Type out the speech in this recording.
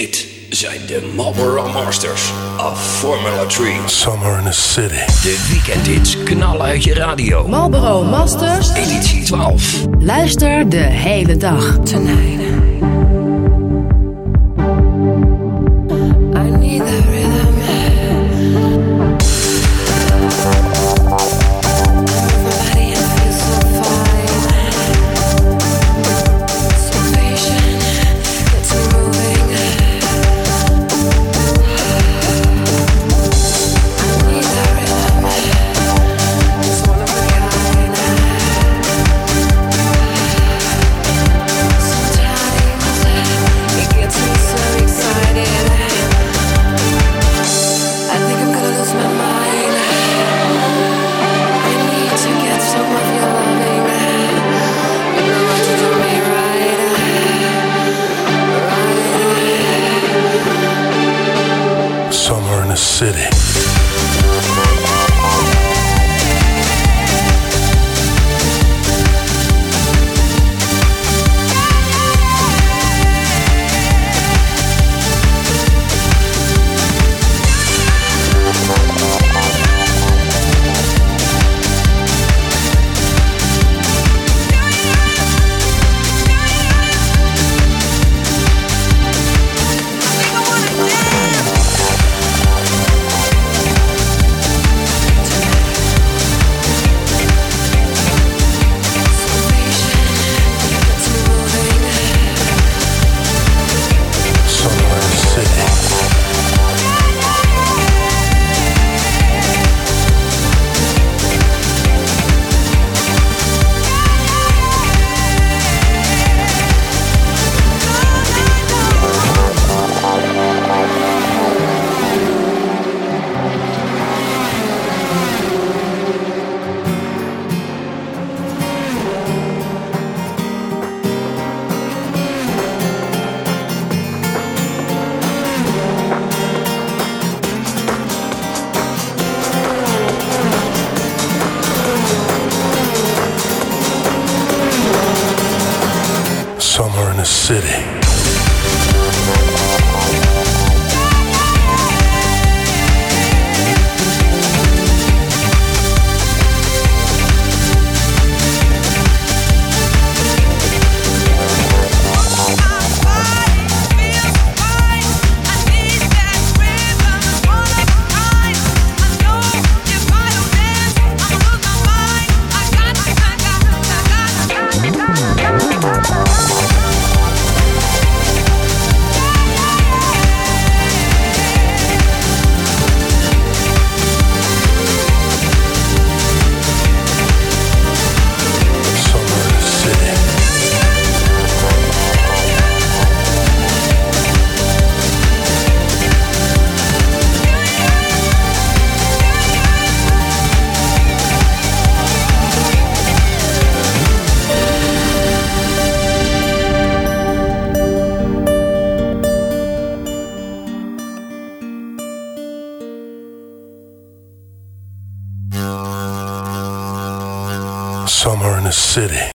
Dit zijn de Marlboro Masters of Formula 3. Summer in the city. De weekendhits knallen uit je radio. Marlboro Masters. Editie 12. Luister de hele dag. tonight. The city. City. Summer in the city.